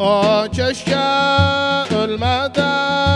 O keşke ölmeden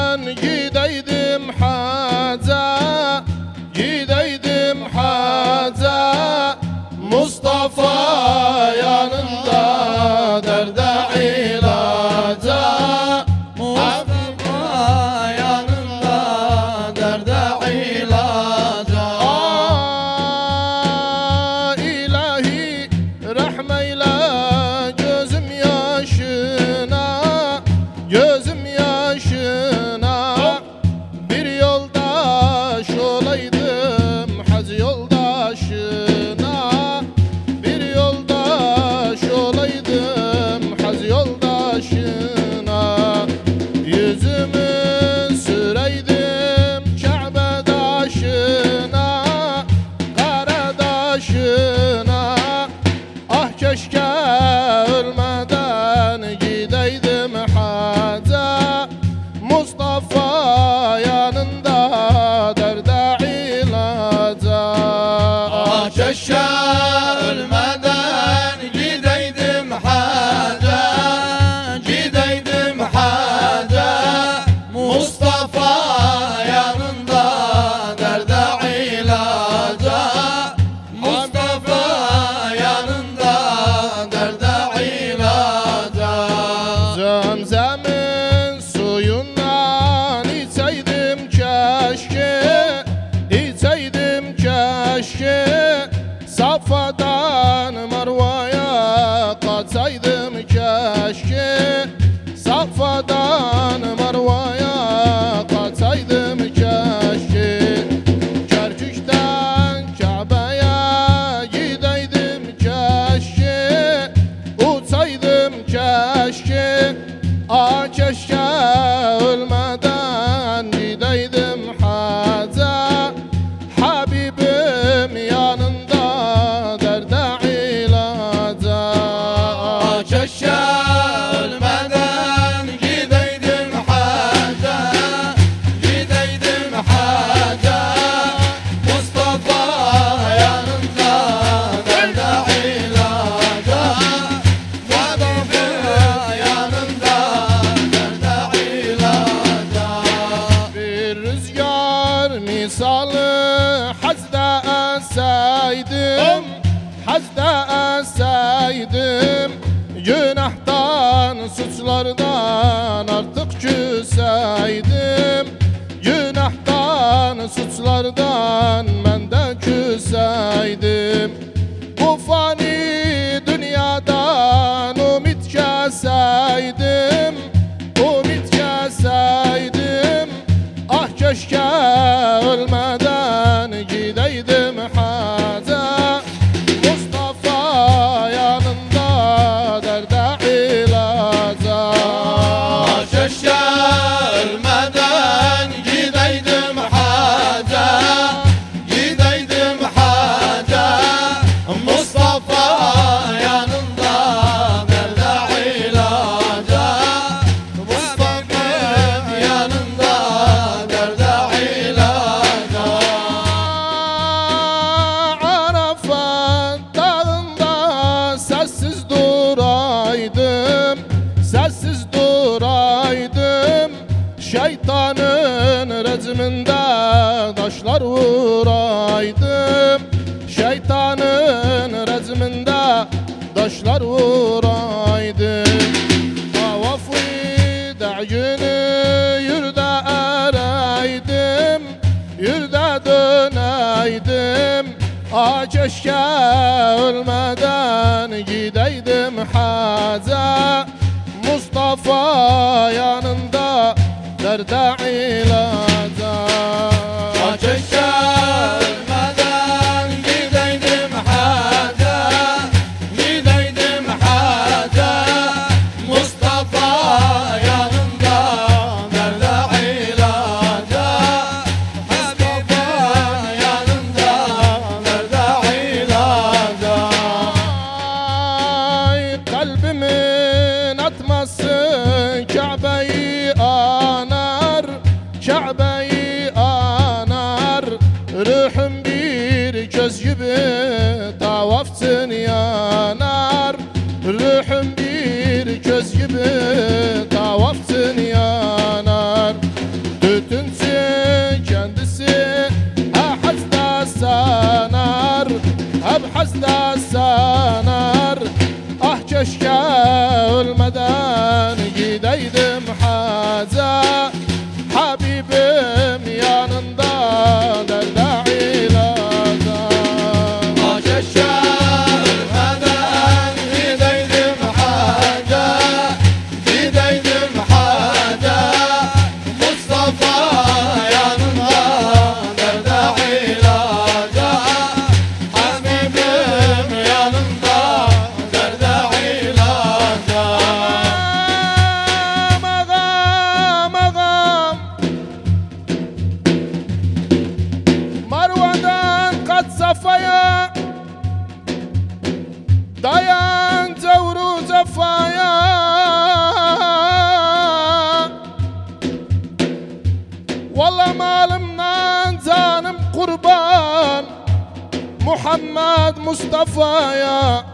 keşke Safadan Marva'ya suçlardan mende taşlar vuraydı Tavafı da günü yürde ereydim Yürde döneydim. Ah keşke ölmeden gideydim haza. Mustafa yanında derde ile saz da sanar. Ah köşke Muhammed Mustafa'ya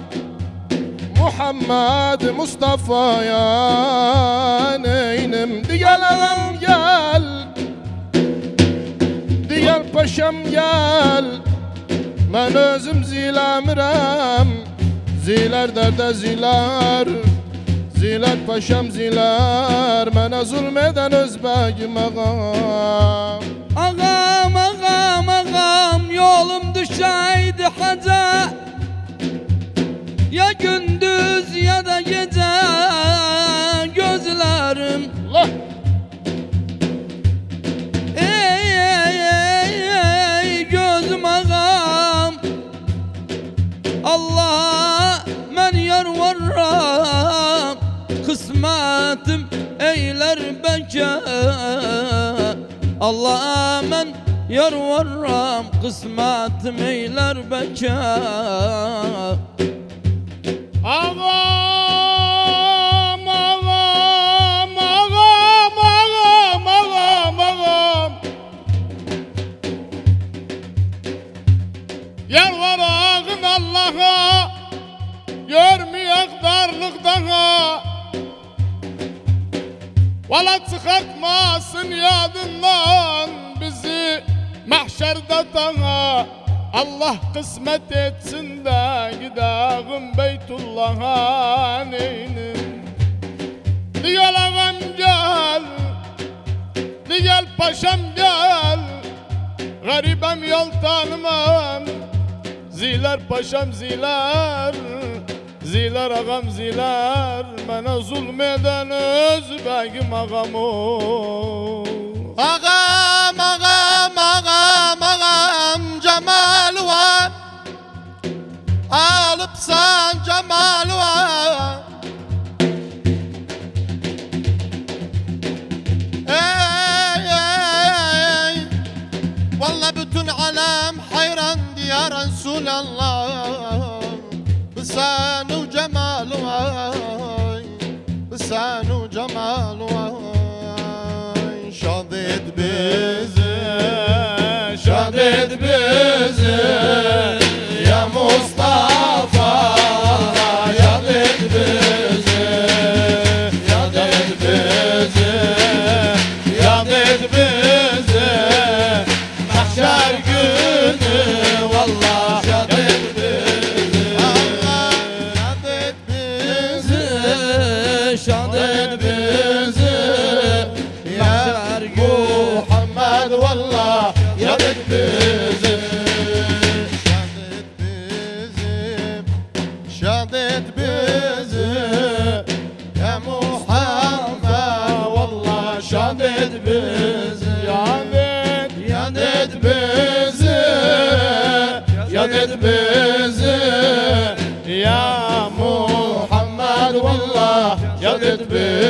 Muhammed Mustafa'ya neynim Diyel ağam gel. Diyel paşam gel Ben özüm zilamirem. Ziler derde ziler Ziler paşam ziler. Bana zulmeden özbegim ağam Ağam ağam ağam yolum düşeydi haca Ya gündüz ya da gece gözlerim Allah! Ey ey ey ey gözüm ağam. Allah men yar varram Kısmetim eyler beke Allah men yar varram Kısmetim eyler beke Ağam, ağam, kısmet etsin de gidağım Beytullah'a neynim Diyal ağam gel Diyal paşam gel Garibem yol tanımam. Ziler paşam ziler Ziler ağam ziler Bana zulmeden özbegim ağam o. Ağam diye Resulallah. Bısanu Cemal var Bısanu Cemal var Şad et bizi Yad et